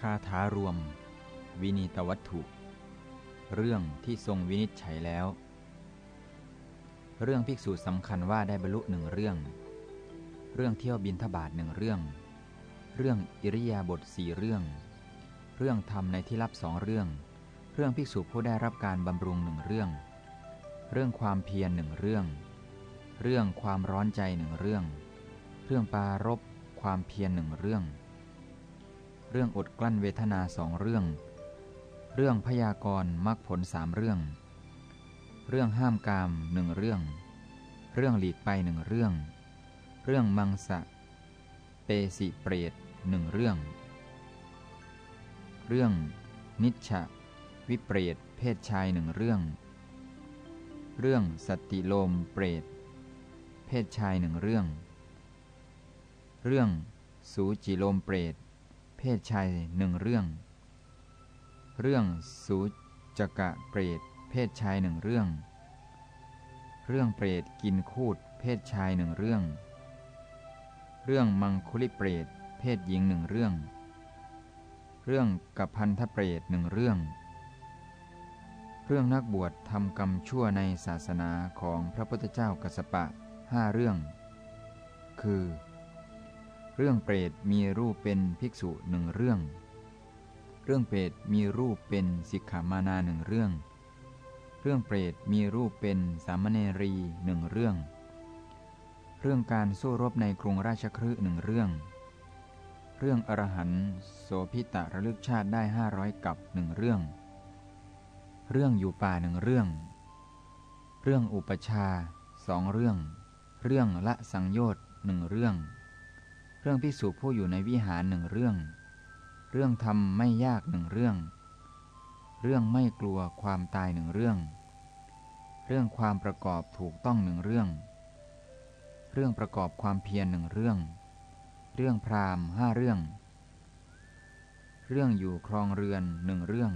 คาถารวม วินีตวัตถุ เรื่องที่ทรงวินิจฉัยแล้ว เรื่องภิกษุสำคัญว่าได้บรรลุหนึ่งเรื่อง เรื่องเที่ยวบินทบาทหนึ่งเรื่อง เรื่องอิริยาบถสี่เรื่อง เรื่องธรรมในที่ลับสองเรื่อง เรื่องภิกษุผู้ได้รับการบำรุงหนึ่งเรื่อง เรื่องความเพียรหนึ่งเรื่อง เรื่องความร้อนใจหนึ่งเรื่อง เรื่องปารบความเพียรหนึ่งเรื่อง รื่องอดกลั้นเวทนาสองเรื่อง เรื่องพยากรณ์มรรคผลสามเรื่อง เรื่องห้ามกามหนึ่งเรื่อง เรื่องหลีกไปหนึ่งเรื่อง เรื่องมังสะ เปสิเปรตหนึ่งเรื่อง เรื่อง นิชชะวิเปรตเพศชายหนึ่งเรื่อง เรื่องสติโลมเปรต เพศชายหนึ่งเรื่อง เรื่องสูจิโลมเปรต เพศชายหนึ่งเรื่อง เรื่องสูจกะเปรต เพศชายหนึ่งเรื่อง เรื่องเปรตกินคูด เพศชายหนึ่งเรื่อง เรื่องมังคุลิเปรต เพศหญิงหนึ่งเรื่อง เรื่องกับพันธเปรตหนึ่งเรื่อง เรื่องนักบวชทำกรรมชั่วในศาสนาของพระพุทธเจ้ากัสสปะห้าเรื่อง คือ เรื่องเปรตมีรูปเป็นภิกษุหนึ่งเรื่อง เรื่องเปรตมีรูปเป็นสิกขามานาหนึ่งเรื่อง เรื่องเปรตมีรูปเป็นสามเณรีหนึ่งเรื่อง เรื่องการสู้รบในกรุงราชคฤห์หนึ่งเรื่อง เรื่องอรหันต์โสพิตะระลึกชาติได้ห้าร้อยกับหนึ่งเรื่อง เรื่องอยู่ป่าหนึ่งเรื่อง เรื่องอุปชาสองเรื่อง เรื่องละสังโยชน์หนึ่งเรื่อง เรื่องพิสูจผู้อยู่ในวิหารหนึ่งเรื่อง เรื่องทำไม่ยากหนึ่งเรื่อง เรื่องไม่กลัวความตายหนึ่งเรื่อง เรื่องความประกอบถูกต้องหนึ่งเรื่อง เรื่องประกอบความเพียรหนึ่งเรื่อง เรื่องพราหมณ์ห้าเรื่อง เรื่องอยู่ครองเรือนหนึ่งเรื่อง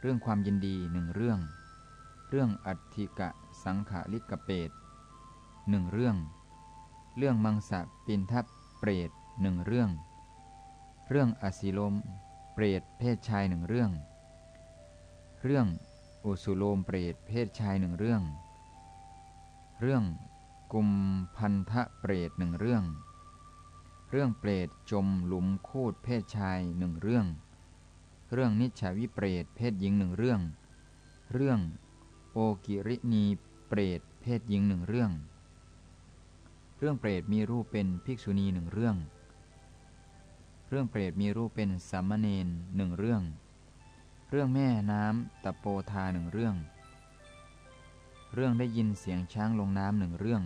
เรื่องความยินดีหนึ่งเรื่อง เรื่องอัตถิกะสังขาลิกเปตหนึ่งเรื่อง เรื่องมังสะปินทัพ เปรตหนึ่งเรื่อง เรื่องอสิลม เปรตเพศชายหนึ่งเรื่อง เรื่องอุสุโลมเปรตเพศชายหนึ่งเรื่อง เรื่องกุมพันธะเปรตหนึ่งเรื่อง เรื่องเปรตจมหลุมคูดเพศชายหนึ่งเรื่อง เรื่องนิจฉาวิเปรตเพศหญิงหนึ่งเรื่อง เรื่องโอกิรินีเปรตเพศหญิงหนึ่งเรื่อง เรื่องเปรตมีรูปเป็นภิกษุณีหนึ่งเรื่อง เรื่องเปรตมีรูปเป็นสามเณรหนึ่งเรื่อง เรื่องแม่น้ำตะโปธาหนึ่งเรื่อง เรื่องได้ยินเสียงช้างลงน้ำหนึ่งเรื่อง